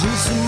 Jesus.